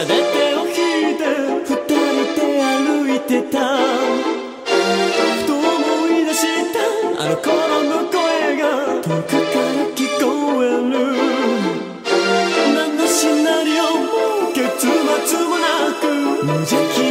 ただ手を引いて二人で歩いてた。ふと思い出したあの頃の声が遠くから聞こえる。何のシナリオも結末もなく無邪気